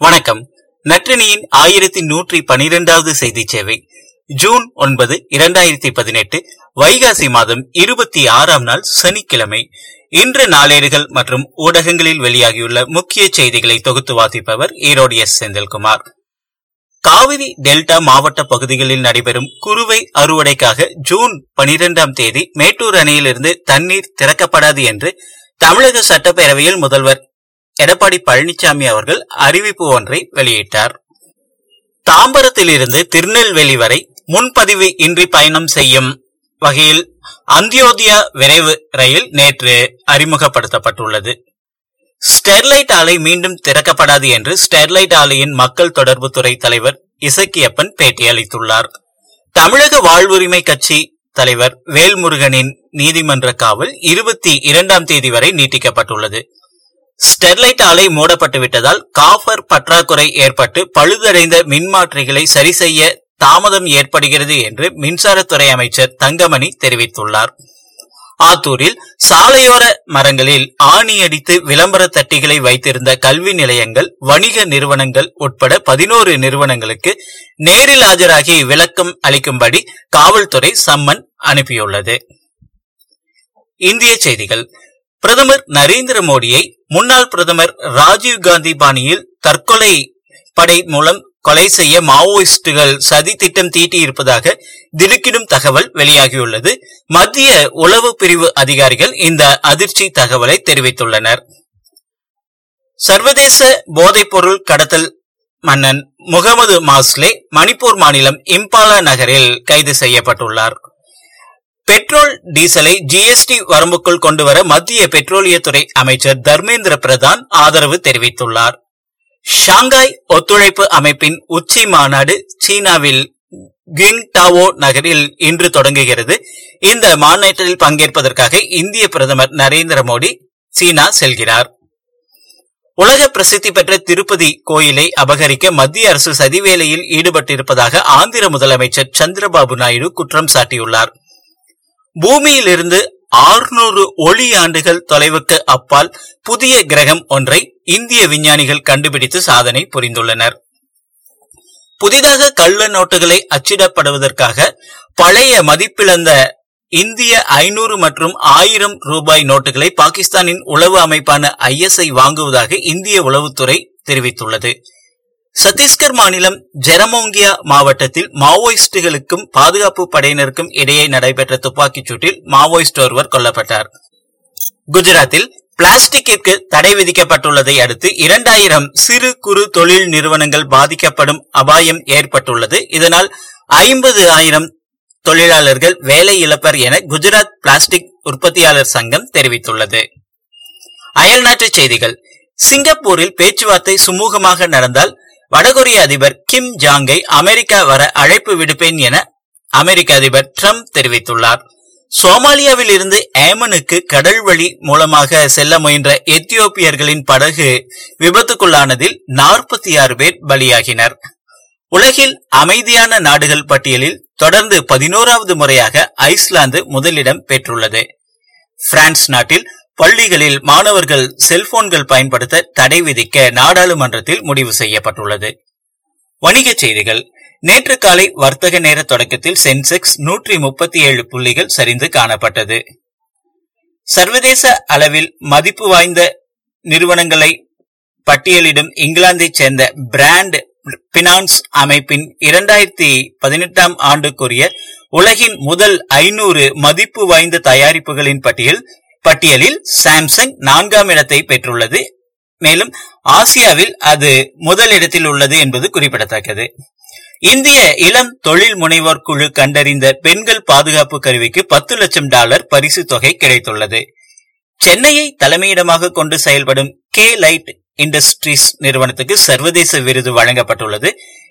வணக்கம். நற்றினியின் ஆயிரத்தி நூற்றி பனிரெண்டாவது செய்தி சேவை. ஜூன் ஒன்பது இரண்டாயிரத்தி பதினெட்டு வைகாசி மாதம் இருபத்தி ஆறாம் நாள் சனிக்கிழமை. இன்று நாளேடுகள் மற்றும் ஊடகங்களில் வெளியாகியுள்ள முக்கிய செய்திகளை தொகுத்து வாசிப்பவர் ஈரோடு எஸ். செந்தில்குமார். காவிரி டெல்டா மாவட்ட பகுதிகளில் நடைபெறும் குறுவை அறுவடைக்காக ஜூன் பனிரெண்டாம் தேதி மேட்டூர் அணையிலிருந்து தண்ணீர் திறக்கப்படாது என்று தமிழக சட்டப்பேரவையில் முதல்வர் எடப்பாடி பழனிசாமி அவர்கள் அறிவிப்பு ஒன்றை வெளியிட்டார். தாம்பரத்திலிருந்து திருநெல்வேலி வரை முன்பதிவு இன்றி பயணம் செய்யும் வகையில் அந்தியோதயா விரைவு ரயில் நேற்று அறிமுகப்படுத்தப்பட்டுள்ளது. ஸ்டெர்லைட் ஆலை மீண்டும் திறக்கப்படாது என்று ஸ்டெர்லைட் ஆலையின் மக்கள் தொடர்புத்துறை தலைவர் இசக்கியப்பன் பேட்டியளித்துள்ளார். தமிழக வாழ்வுரிமை கட்சி தலைவர் வேல்முருகனின் நீதிமன்ற காவல் இருபத்தி இரண்டாம் தேதி வரை நீட்டிக்கப்பட்டுள்ளது. ஸ்டெர்லைட் ஆலை மூடப்பட்டு விட்டதால் காப்பர் பற்றாக்குறை ஏற்பட்டு பழுதடைந்த மின்மாற்றிகளை சரி செய்ய தாமதம் ஏற்படுகிறது என்று மின்சாரத்துறை அமைச்சர் தங்கமணி தெரிவித்துள்ளார். ஆத்தூரில் சாலையோர மரங்களில் ஆணி அடித்து விளம்பர தட்டிகளை வைத்திருந்த கல்வி நிலையங்கள் வணிக நிறுவனங்கள் உட்பட பதினோரு நிறுவனங்களுக்கு நேரில் ஆஜராகி விளக்கம் அளிக்கும்படி காவல்துறை சம்மன் அனுப்பியுள்ளது. இந்திய செய்திகள். பிரதமர் நரேந்திர மோடியை முன்னாள் பிரதமர் ராஜீவ் காந்தி பாணியில் தற்கொலை படை மூலம் கொலை செய்ய மாவோயிஸ்டுகள் சதி திட்டம் தீட்டியிருப்பதாக திடுக்கிடும் தகவல் வெளியாகியுள்ளது. மத்திய உளவு பிரிவு அதிகாரிகள் இந்த அதிர்ச்சி தகவலை தெரிவித்துள்ளனர். சர்வதேச போதைப்பொருள் கடத்தல் மன்னன் முகமது மாஸ்லே மணிப்பூர் மாநிலம் இம்பாலா நகரில் கைது செய்யப்பட்டுள்ளார். பெட்ரோல் டீசலை ஜிஎஸ்டி வரம்புக்குள் கொண்டுவர மத்திய பெட்ரோலியத்துறை அமைச்சர் தர்மேந்திர பிரதான் ஆதரவு தெரிவித்துள்ளார். ஷாங்காய் ஒத்துழைப்பு அமைப்பின் உச்சி மாநாடு சீனாவில் கிங்டாவோ நகரில் இன்று தொடங்குகிறது. இந்த மாநாட்டில் பங்கேற்பதற்காக இந்திய பிரதமர் நரேந்திர மோடி சீனா செல்கிறார். உலக பிரசித்தி பெற்ற திருப்பதி கோயிலை அபகரிக்க மத்திய அரசு சதிவேலையில் ஈடுபட்டிருப்பதாக ஆந்திர முதலமைச்சர் சந்திரபாபு நாயுடு குற்றம் சாட்டியுள்ளார். பூமியிலிருந்து ஆறுநூறு ஒளி ஆண்டுகள் தொலைவுக்கு அப்பால் புதிய கிரகம் ஒன்றை இந்திய விஞ்ஞானிகள் கண்டுபிடித்து சாதனை புரிந்துள்ளனர். புதிதாக கள்ள நோட்டுகளை அச்சிடப்படுவதற்காக பழைய மதிப்பிழந்த இந்திய ஐநூறு மற்றும் ஆயிரம் ரூபாய் நோட்டுகளை பாகிஸ்தானின் உளவு அமைப்பான ஐஎஸ்ஐ வாங்குவதாக இந்திய உளவுத்துறை தெரிவித்துள்ளது. சத்தீஸ்கர் மாநிலம் ஜெரமோங்கியா மாவட்டத்தில் மாவோயிஸ்டுகளுக்கும் பாதுகாப்பு படையினருக்கும் இடையே நடைபெற்ற துப்பாக்கிச் சூட்டில் மாவோயிஸ்ட் ஒருவர் கொல்லப்பட்டார். குஜராத்தில் பிளாஸ்டிக்கிற்கு தடை விதிக்கப்பட்டுள்ளதை அடுத்து இரண்டாயிரம் சிறு குறு தொழில் நிறுவனங்கள் பாதிக்கப்படும் அபாயம் ஏற்பட்டுள்ளது. இதனால் ஐம்பது ஆயிரம் தொழிலாளர்கள் வேலை இழப்பர் என குஜராத் பிளாஸ்டிக் உற்பத்தியாளர் சங்கம் தெரிவித்துள்ளது. அயல்நாட்டு செய்திகள். சிங்கப்பூரில் பேச்சுவார்த்தை சுமூகமாக நடந்தால் வடகொரிய அதிபர் கிம் ஜாங்கை அமெரிக்கா வர அழைப்பு விடுப்பேன் என அமெரிக்க அதிபர் டிரம்ப் தெரிவித்துள்ளார். சோமாலியாவில் இருந்து ஏமனுக்கு கடல் வழி மூலமாக செல்ல முயன்ற எத்தியோப்பியர்களின் படகு விபத்துக்குள்ளானதில் நாற்பத்தி ஆறு பேர் பலியாகினர். உலகில் அமைதியான நாடுகள் பட்டியலில் தொடர்ந்து பதினோராவது முறையாக ஐஸ்லாந்து முதலிடம் பெற்றுள்ளது. பிரான்ஸ் நாட்டில் பள்ளிகளில் மாணவர்கள் செல்போன்கள் பயன்படுத்த தடை விதிக்க நாடாளுமன்றத்தில் முடிவு செய்யப்பட்டுள்ளது. வணிகச் செய்திகள். நேற்று காலை வர்த்தக நேர தொடக்கத்தில் சென்செக்ஸ் நூற்றி முப்பத்தி ஏழு புள்ளிகள் சரிந்து காணப்பட்டது. சர்வதேச அளவில் மதிப்பு வாய்ந்த நிறுவனங்களை பட்டியலிடும் இங்கிலாந்தைச் சேர்ந்த பிராண்ட் பினான்ஸ் அமைப்பின் இரண்டாயிரத்தி பதினெட்டாம் ஆண்டுக்குரிய உலகின் முதல் ஐநூறு மதிப்பு வாய்ந்த தயாரிப்புகளின் பட்டியல் பட்டியலில் சாம்சங் நான்காம் இடத்தை பெற்றுள்ளது. மேலும் ஆசியாவில் அது முதலிடத்தில் உள்ளது என்பது குறிப்பிடத்தக்கது. இந்திய இளம் தொழில் முனைவோர் குழு கண்டறிந்த பெண்கள் பாதுகாப்பு கருவிக்கு பத்து லட்சம் டாலர் பரிசு தொகை கிடைத்துள்ளது. சென்னையை தலைமையிடமாக கொண்டு செயல்படும் கே லைட் இண்டஸ்ட்ரீஸ் நிறுவனத்துக்கு சர்வதேச விருது வழங்கப்பட்டுள்ளது.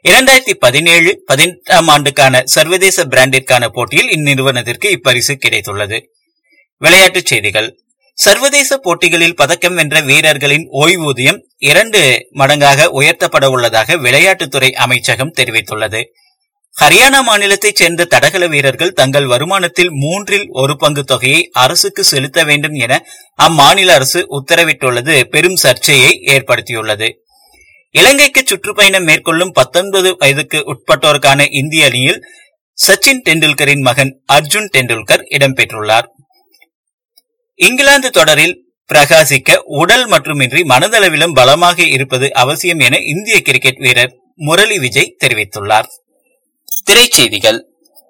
இரண்டாயிரத்தி பதினேழு பதினெட்டாம் ஆண்டுக்கான சர்வதேச பிராண்டிற்கான போட்டியில் இந்நிறுவனத்திற்கு இப்பரிசு கிடைத்துள்ளது. விளையாட்டுச் செய்திகள். சர்வதேச போட்டிகளில் பதக்கம் வென்ற வீரர்களின் ஓய்வூதியம் இரண்டு மடங்காக உயர்த்தப்பட உள்ளதாக விளையாட்டுத்துறை அமைச்சகம் தெரிவித்துள்ளது. ஹரியானா மாநிலத்தைச் சேர்ந்த தடகள வீரர்கள் தங்கள் வருமானத்தில் மூன்றில் ஒரு பங்கு தொகையை அரசுக்கு செலுத்த வேண்டும் என அம்மாநில அரசு உத்தரவிட்டுள்ளது. பெரும் சர்ச்சையை ஏற்படுத்தியுள்ளது. இலங்கைக்கு சுற்றுப்பயணம் மேற்கொள்ளும் பத்தொன்பது வயதுக்கு உட்பட்டோருக்கான இந்திய அணியில் சச்சின் டெண்டுல்கரின் மகன் அர்ஜுன் டெண்டுல்கர் இடம்பெற்றுள்ளார். இங்கிலாந்து தொடரில் பிரகாசிக்க உடல் மட்டுமின்றி மனதளவிலும் பலமாக இருப்பது அவசியம் என இந்திய கிரிக்கெட் வீரர் முரளி விஜய் தெரிவித்துள்ளார். திரைச்செய்திகள்.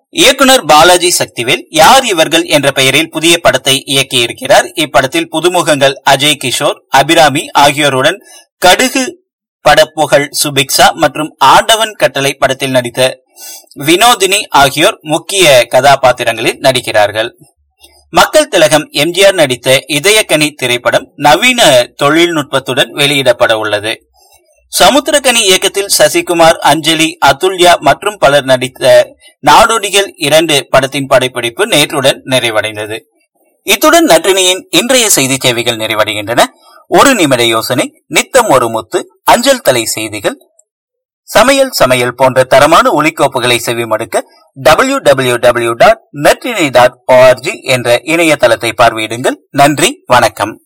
இயக்குனர் பாலாஜி சக்திவேல் யார் இவர்கள் என்ற பெயரில் புதிய படத்தை இயக்கியிருக்கிறார். இப்படத்தில் புதுமுகங்கள் அஜய் கிஷோர் அபிராமி ஆகியோருடன் கடுகு படப்புகழ் சுபிக்ஷா மற்றும் ஆண்டவன் கட்டளை படத்தில் நடித்த வினோதினி ஆகியோர் முக்கிய கதாபாத்திரங்களில் நடிக்கிறார்கள். மக்கள் திலகம் எம்ஜிஆர் நடித்த இதயக்கனி திரைப்படம் நவீன தொழில்நுட்பத்துடன் வெளியிடப்பட உள்ளது. சமுத்திரக்கனி இயக்கத்தில் சசிகுமார் அஞ்சலி அதுல்யா மற்றும் பலர் நடித்த நாடோடிகள் இரண்டு படத்தின் படைப்பிடிப்பு நேற்றுடன் நிறைவடைந்தது. இத்துடன் நற்றினியின் இன்றைய செய்தி சேவைகள் நிறைவடைகின்றன. ஒரு நிமிட யோசனை நித்தம் ஒரு முத்து அஞ்சல் தலை செய்திகள். சமையல் சமையல் போன்ற தரமான ஒலிக்கோப்புகளை செவிமடுக்க W W W dot Natrinai dot O R G என்ற இணையதளத்தை பார்வையிடுங்கள். நன்றி வணக்கம்.